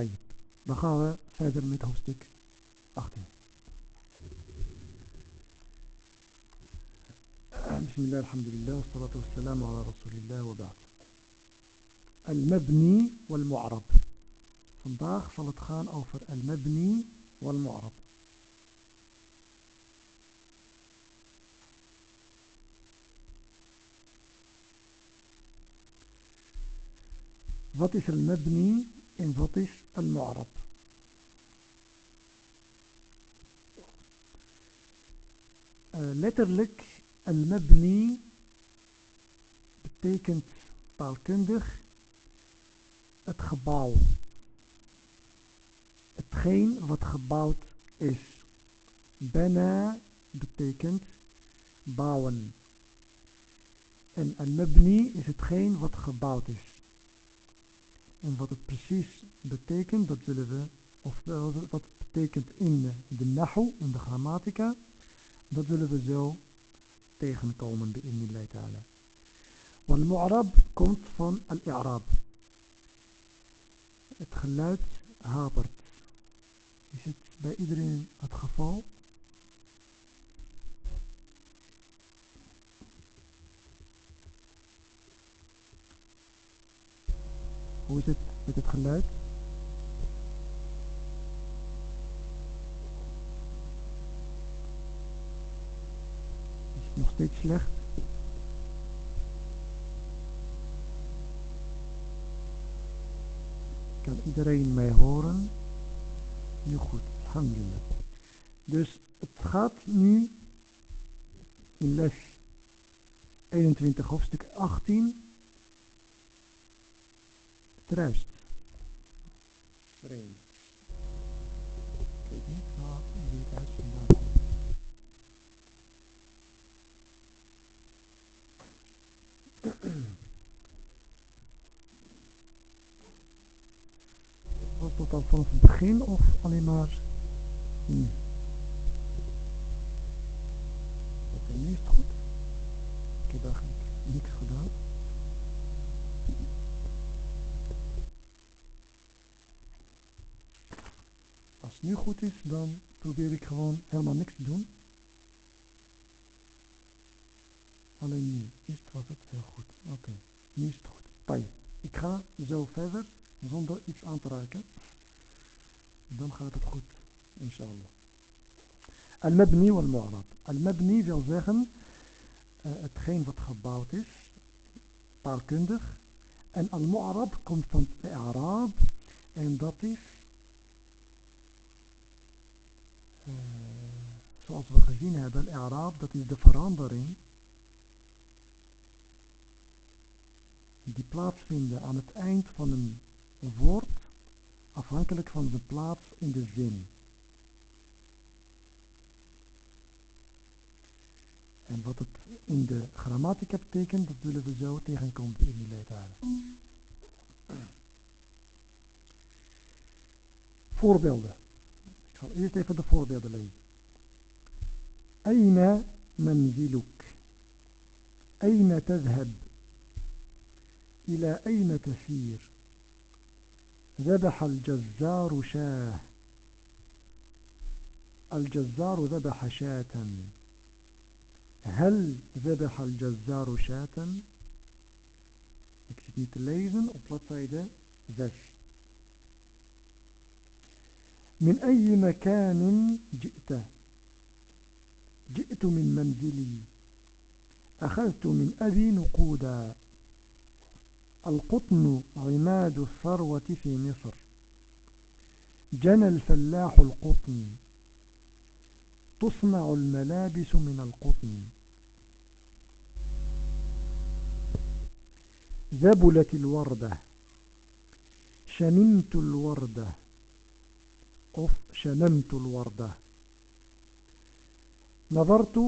طيب. We verder met hoofdstuk 18. بسم الله الحمد لله والصلاة والسلام على رسول الله وبعد. المبني والمعرب. zal het gaan over المبني والمعرب. Is المبني en wat is al-mu'rab? Eh, letterlijk, al-mabni betekent taalkundig het gebouw. Hetgeen wat gebouwd is. Bana betekent bouwen. En al-mabni is hetgeen wat gebouwd is. En wat het precies betekent, dat zullen we, of wat het betekent in de nahu, in de grammatica, dat zullen we zo tegenkomen bi'inillah ta'ala. Wal mu'arab komt van al-i'rab. Het geluid hapert. Is het bij iedereen het geval? Hoe is het met het geluid? nog steeds slecht. Kan iedereen mij horen? Nu goed, alhamdulillah. Dus het gaat nu in les 21 hoofdstuk 18 het ruist. Vreemd. Ik weet niet waar dit uit vandaan komt. Was dat al vanaf het begin of alleen maar nu? Oké, nu is het goed. Ik heb eigenlijk niks gedaan. Als het nu is, dan probeer ik gewoon helemaal niks te doen. Alleen nu het, was het heel goed. Oké, nu is het goed. Pai. Ik ga zo verder zonder iets aan te raken. Dan gaat het goed, inshallah. Al-Mabni wal-Mu'arab. Al-Mabni wil zeggen uh, hetgeen wat gebouwd is, taalkundig. En Al-Mu'arab komt van Arab en dat is, uh, zoals we gezien hebben, Al-Arab, dat is de verandering die plaatsvinden aan het eind van een woord afhankelijk van de plaats in de zin. En wat het in de grammatica betekent, dat willen we zo tegenkomen in die leertalen. Voorbeelden. Zal eerst even de voorbeelden lezen. Aina manziluk. Aina tadhab. إلى أين تسير ذبح الجزار شاه الجزار ذبح شاة هل ذبح الجزار شاة ik zit niet te lezen op bladzijde 6 من أي مكان جئت؟ جئت من منزلي. أخذت من أبي نقودا. القطن عماد الثروة في مصر. جنى الفلاح القطن. تصنع الملابس من القطن. ذبلت الوردة. شممت الوردة. أف شممت الوردة نظرت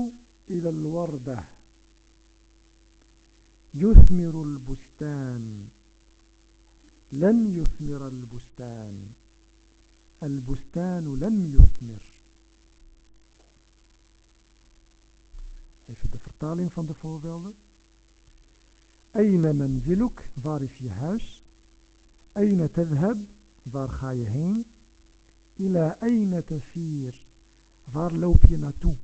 إلى الوردة يثمر البستان لم يثمر البستان البستان لم يثمر Even de vertaling van de voorbeelden. Aina manziluk, waar is je huis? Aina tadhab, waar ga je heen? Ila ayna tasir, waar loop je naartoe?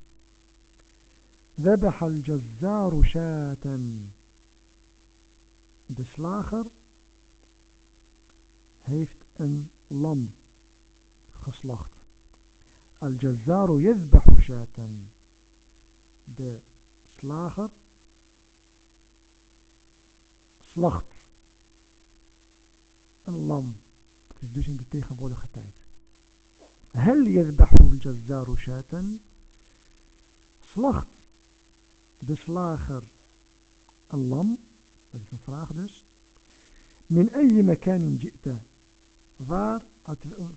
ذبح الجزار شاة de slager heeft een lam geslacht. Al-Jazzaru yazbahu shatan. De slager slacht een lam. Het is dus in de tegenwoordige tijd. هل يذبح الجزار شاة؟ صلخ بسلاخر اللم من أي مكان جئت؟ فار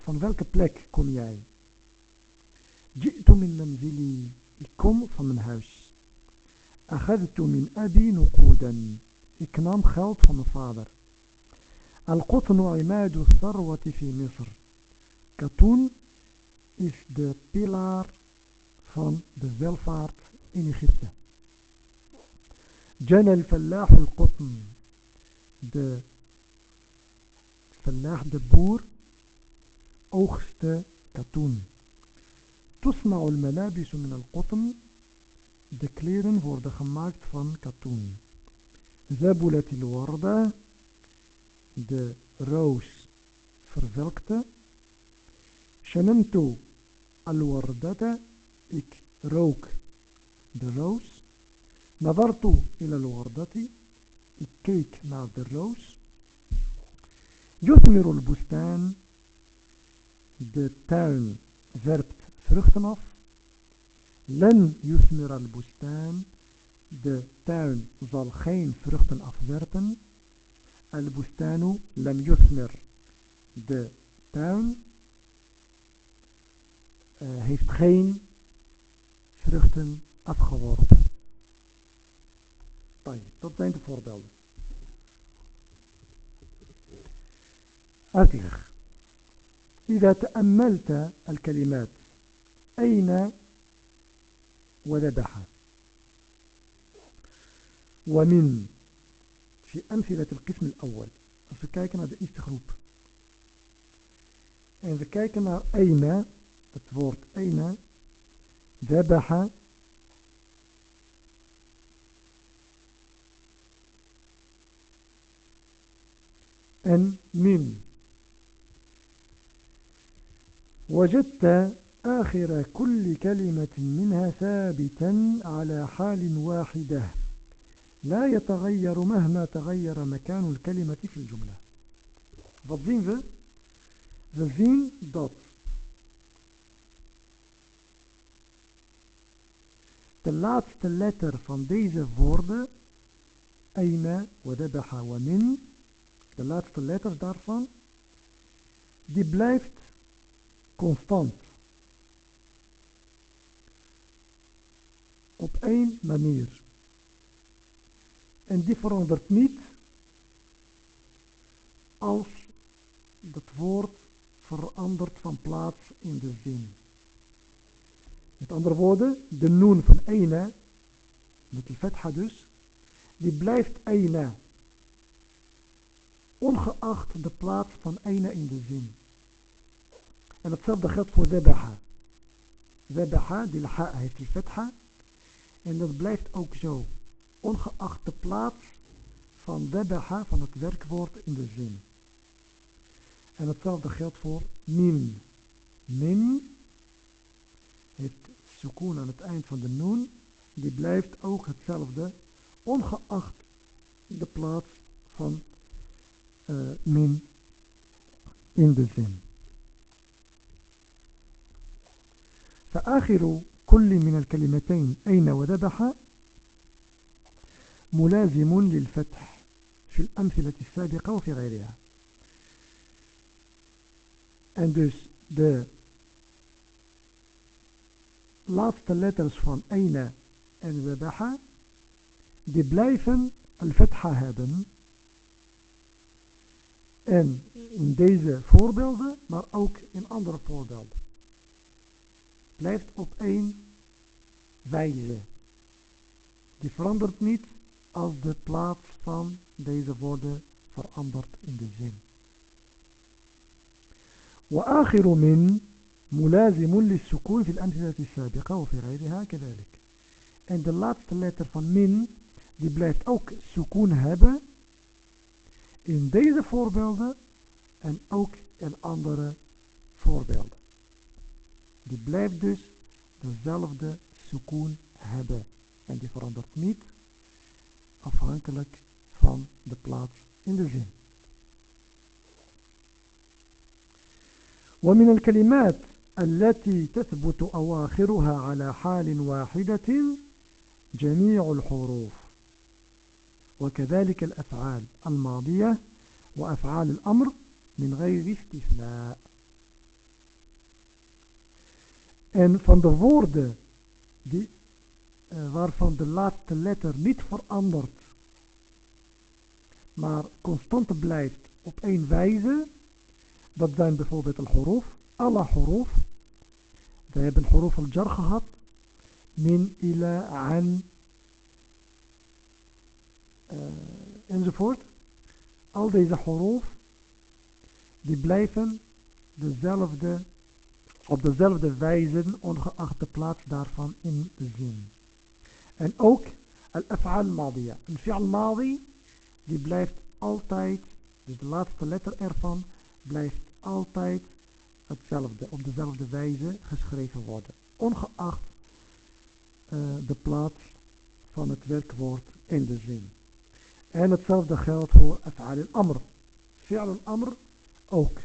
فان ذلك بلاك كوم ياي جئت من منزلي. كوم فمن هاوس أخذت من أبي نقودا. إكنام خلط فمن فاضر القطن عماد الثروة في مصر. كتون is de pilaar van de welvaart in Egypte. جنى الفلاح القطن de vandaag de boer oogste katoen. تصنع الملابس من القطن de kleren worden gemaakt van katoen. ذبلت الوردة de roos verwelkte. شممت الوردة ik rook de roos. نظرت إلى الوردة ik keek naar de roos يثمر البستان de tuin werpt vruchten af لن يثمر البستان de tuin zal geen vruchten afwerpen البستان لم يثمر de tuin uh, Eh, heeft geen vruchten afgeworpen. Dat zijn de voorbeelden. Artig. إذا تأملت الكلمات أين وذبح ومن في أمثلة القسم الأول فكايكنا دا إستخروب إذا كايكنا أين het woord أين ذبح en min. وجدت آخر كل كلمة منها ثابتا على حال واحدة لا يتغير مهما تغير مكان الكلمة في الجملة Wat zien we? We zien dat de laatste letter van deze woorden, Aina, Wadabaha, Wamin, de laatste letters daarvan, die blijft constant. Op één manier. En die verandert niet als het woord verandert van plaats in de zin. Met andere woorden, de noen van ene, met de fetha dus, die blijft ene ongeacht de plaats van ene in de zin. En hetzelfde geldt voor zebaha. Zebaha, die ha heeft die fetha. En dat blijft ook zo. Ongeacht de plaats van zebaha, van het werkwoord in de zin. En hetzelfde geldt voor min. Min sukoon aan het eind van de noon. Die blijft ook hetzelfde. Ongeacht de plaats van من in de zin. فآخر كل من الكلمتين أين وذبح ملازم للفتح في الأمثلة السابقة وفي غيرها en dus de laatste letters van Eina en Webaha die blijven al-Fatha hebben En in deze voorbeelden, maar ook in andere voorbeelden. Blijft op één wijze. Die verandert niet als de plaats van deze woorden verandert in de zin. وآخر من ملازم للسكون في الأمثلة السابقة وفي غيرها كذلك en de laatste letter van min die blijft ook sukoon hebben in deze voorbeelden en ook in andere voorbeelden. Die blijft dus dezelfde sukoon hebben. En die verandert niet afhankelijk van de plaats in de zin. ومن الكلمات التي تثبت أواخرها على حال واحدة جميع الحروف وكذلك الأفعال الماضية وأفعال الأمر من غير استثناء En van de woorden die, uh, waarvan de laatste letter niet verandert, maar constant blijft op één wijze, dat zijn bijvoorbeeld al-huruf, alle huruf. We hebben huruf al-jar gehad, min, ila, an, enzovoort. Al deze huruf, die blijven dezelfde op dezelfde wijze ongeacht de plaats daarvan in de zin. En ook al-af'al madiya. Een fi'al madi die blijft altijd, dus de laatste letter ervan blijft altijd hetzelfde, op dezelfde wijze geschreven worden. Ongeacht uh, de plaats van het werkwoord in de zin. En hetzelfde geldt voor af'al al-amr. Fi'al al-amr ook.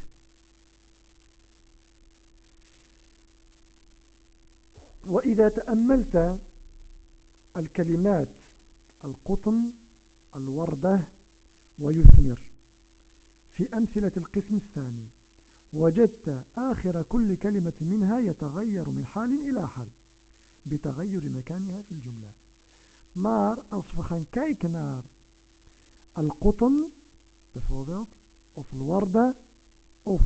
وإذا تأملت الكلمات القطن الوردة ويثمر في أمثلة القسم الثاني وجدت آخر كل كلمة منها يتغير من حال إلى حال بتغير مكانها في الجملة maar als we gaan kijken naar al-qutn bijvoorbeeld of al-warda of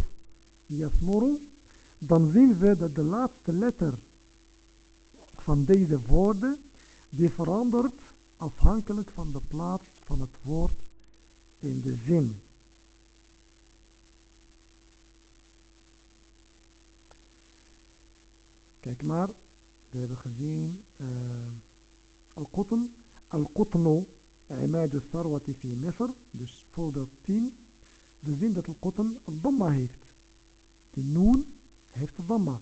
yasmuru dan zien we dat de laatste letter van deze woorden, die verandert afhankelijk van de plaats van het woord in de zin. Kijk maar, we hebben gezien uh, Al-Qutn, Al-Qutnu, Imad al-Sarwati fi Misr, dus voorbeeld 10. We zien dat Al-Qutn al-Dhamma heeft. De noon heeft de Dhamma.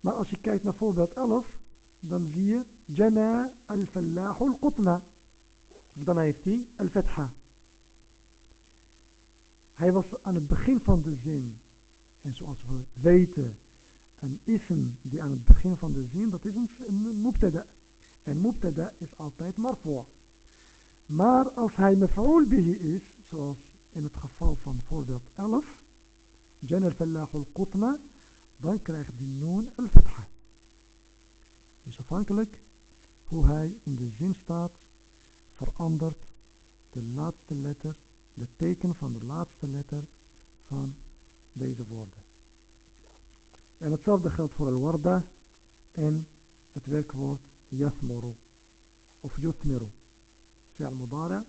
Maar als je kijkt naar voorbeeld 11, dan zie je Jana al-Fallahu al-Qutna. Dan heeft hij al-Fatha. Hij was aan het begin van de zin. En zoals we weten, een ism die aan het begin van de zin, dat is een, een mubtada. En mubtada is altijd marfu'. Maar als hij mef'ul bihi is, zoals in het geval van voorbeeld 11, Jana al-Fallahu al-Qutna, dan krijgt die noon al-Fatha. Dus afhankelijk hoe hij in de zin staat, verandert de laatste letter, de teken van de laatste letter van deze woorden. En hetzelfde geldt voor al-warda en het werkwoord yathmuru of yuthmiru. Fi'al mudara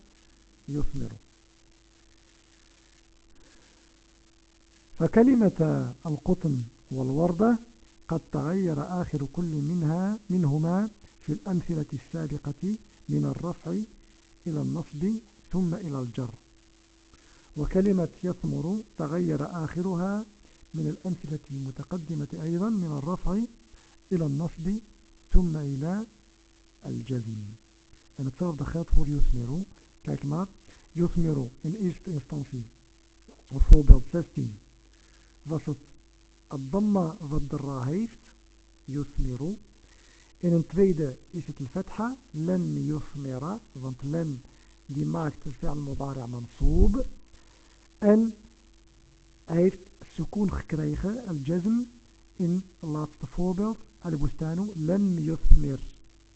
yuthmiru. فكلمة القطن والوردة قد تغير آخر كل منها منهما في الأمثلة السابقة من الرفع إلى النصب ثم إلى الجر وكلمة يثمر تغير آخرها من الأمثلة المتقدمة أيضا من الرفع إلى النصب ثم إلى الجزم. أنا تصرف دخلت فور يثمر. كاك ما يثمر إن إيست إنستانسي مرفوع بلد 16 وسط الضمة ضد الراهيف يثمر. إن تريد إيست الفتحة لن يثمر. ضمت لن دي ماكت الفعل المضارع منصوب. أن أيست sukoon gekregen, al-jazm, in het laatste voorbeeld, al-bustanu, len yusmir.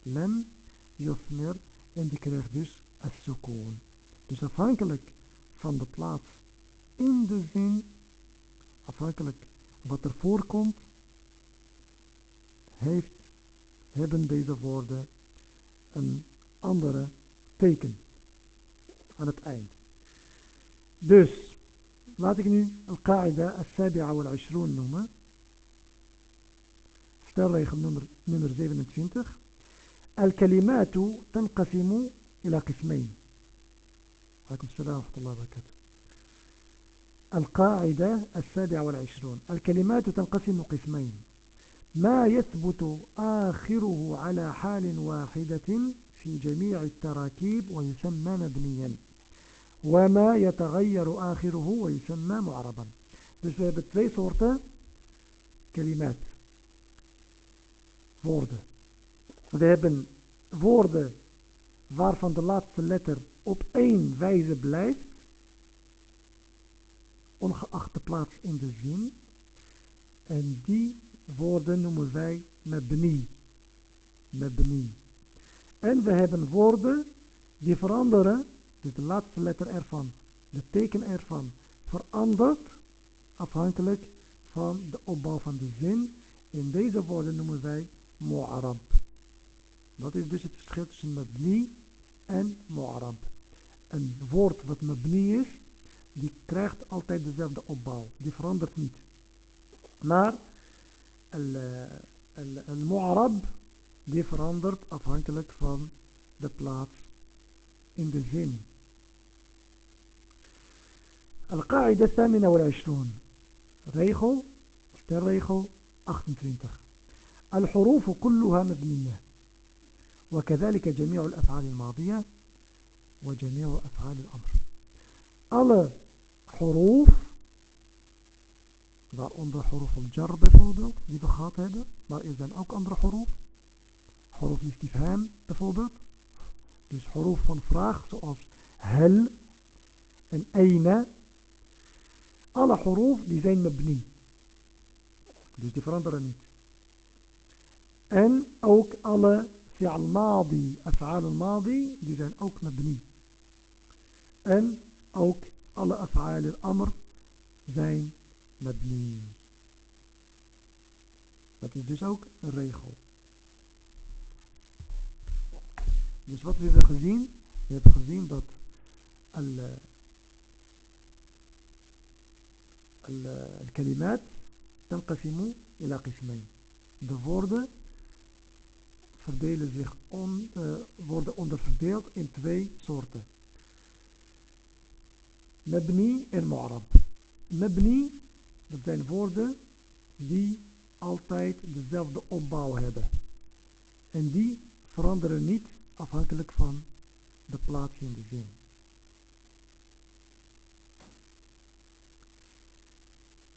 Len yusmir, en die krijgt dus al-sukoon. Dus afhankelijk van de plaats in de zin, afhankelijk wat er voorkomt, heeft, hebben deze woorden een andere teken aan het eind. Dus, laat ik nu al-Qaida al-Sabi'a wal-Ashrun noemen. Stelregel nummer, nummer 27. الكلمات تنقسم إلى قسمين. عليكم السلام ورحمة الله وبركاته. القاعدة السابعة والعشرون. الكلمات تنقسم قسمين. ما يثبت آخره على حال واحدة في جميع التراكيب ويسمى مبنيا. وما يتغير آخره ويسمى معربا Dus we hebben twee soorten kalimaat. Woorden. We hebben woorden waarvan de laatste letter op één wijze blijft. Ongeacht de plaats in de zin. En die woorden noemen wij mebni. Mebni. En we hebben woorden die veranderen, dus de laatste letter ervan, de teken ervan, verandert afhankelijk van de opbouw van de zin. In deze woorden noemen wij mu'arab. Dat is dus het verschil tussen mabni en mu'arab. Een woord wat mabni is, die krijgt altijd dezelfde opbouw. Die verandert niet. Maar al-mu'arab die verandert afhankelijk van de plaats in de zin. القاعدة الثامنة والعشرون. regel sterregel 28 الحروف كلها مبنية. وكذلك جميع الأفعال الماضية وجميع أفعال الأمر. alle حروف waaronder حروف الجر gehad hebben maar er zijn ook andere حروف. حروف الاستفهام bijvoorbeeld Dus huruf van vraag zoals hel en eina. Alle huruf die zijn mabni. Dus die veranderen niet. En ook alle fi'al madi, af'al madi, die zijn ook mabni. En ook alle af'al al-amr zijn mabni. Dat is dus ook een regel. Dus wat we hebben gezien, we hebben gezien dat الكلمات تنقسم إلى قسمين de woorden verdelen zich on, uh, worden onderverdeeld in twee soorten. Mabni en Mu'arab. Mabni, dat zijn woorden die altijd dezelfde opbouw hebben. En die veranderen niet afhankelijk van de plaats in de zin.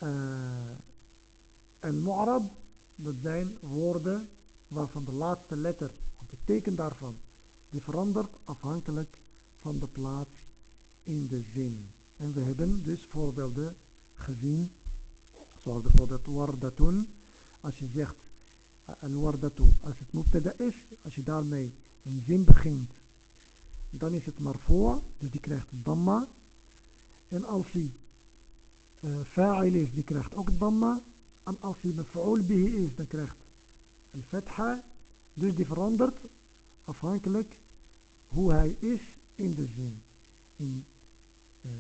Uh, en Mu'arab, dat zijn woorden waarvan de laatste letter, of het teken daarvan, die verandert afhankelijk van de plaats in de zin. En we hebben dus voorbeelden gezien, zoals bijvoorbeeld wardatun, als je zegt al-wardatu, als het mubtada is, als je daarmee een zin begint, dan is het maar voor, dus die krijgt damma. En als hij uh, fa'il is, die krijgt ook damma. En als hij mef'ul bihi is, dan krijgt een fetha, dus die verandert afhankelijk hoe hij is in de zin. In, uh,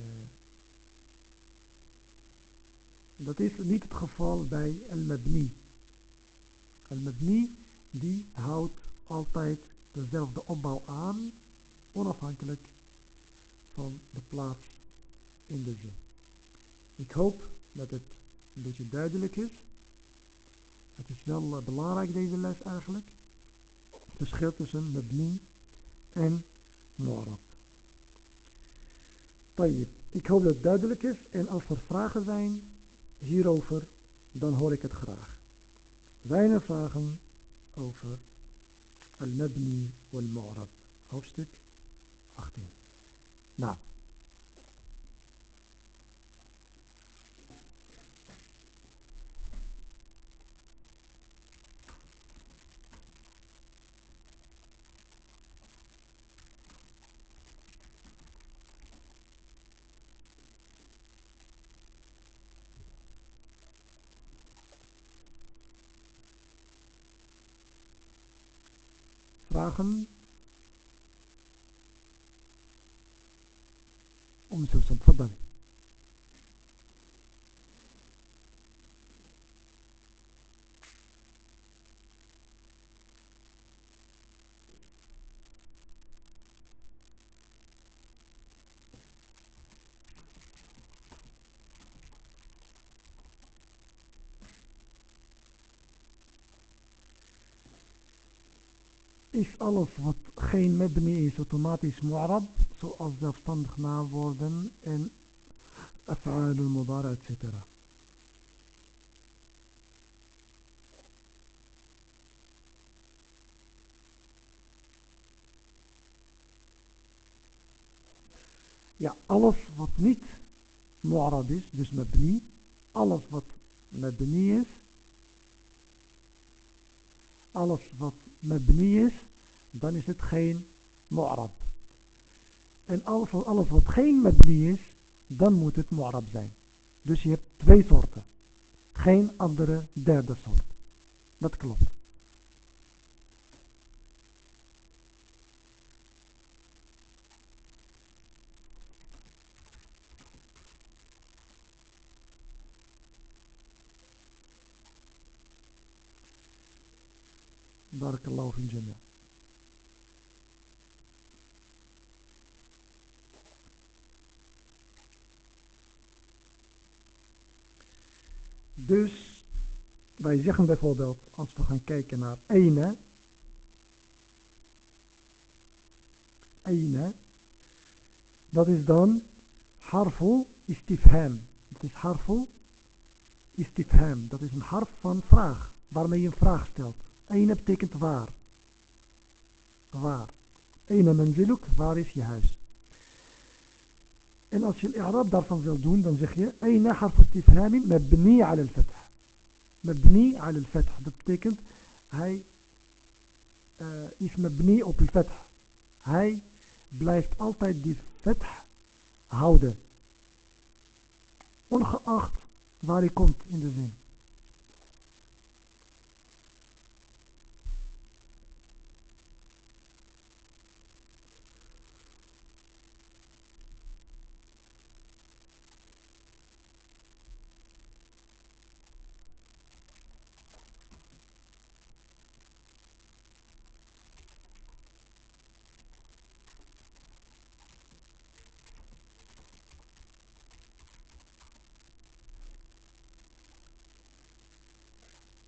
dat is niet het geval bij al-mabni. Al-mabni die houdt altijd dezelfde opbouw aan, onafhankelijk van de plaats in de zin. Ik hoop dat het een beetje duidelijk is. Het is wel uh, belangrijk deze les eigenlijk. Het verschil tussen mabni en mu'arab. Ik hoop dat het duidelijk is en als er vragen zijn hierover, dan hoor ik het graag. Er vragen over المبني والمعرب hoofdstuk 18 نعم Um Umzug zum is alles wat geen mebni is automatisch mu'rab, zoals zelfstandig naamwoorden en af'al al-mudara, etc. Ja, alles wat niet mu'rab is, dus mabni, alles wat mabni is, alles wat mabni is, dan is het geen mu'rab. En alles, alles wat geen mabni is, dan moet het mu'rab zijn. Dus je hebt twee soorten. Geen andere derde soort. Dat klopt. بارك الله في الجميع Wij zeggen bijvoorbeeld, als we gaan kijken naar ene, ene, dat is dan harfu istifham. Dat is harfu istifham. Dat is een harf van vraag, waarmee je een vraag stelt. Ene betekent waar. Waar. Ene menziluk, waar is je huis? En als je al-i'rab daarvan wil doen, dan zeg je Ene harf istifhami mabni al al-fath. Mabni al al-fath. Dat betekent hij uh, is mabni op al-fath. Hij blijft altijd die fath houden. Ongeacht waar hij komt in de zin.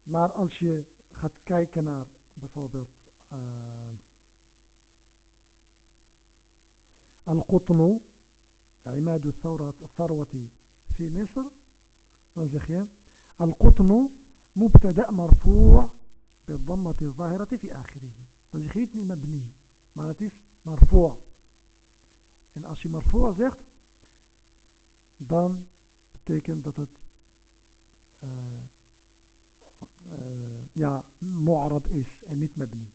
Maar als je gaat kijken naar bijvoorbeeld uh, Al-Qutnu, عماد الثروة في مصر dan zeg je Al-Qutnu مبتدأ مرفوع بالضمة الظاهرة في آخره dan zeg je niet mabni maar het is marfu' en als je marfu' zegt dan betekent dat het uh, ja, mu'arab is en niet mabni.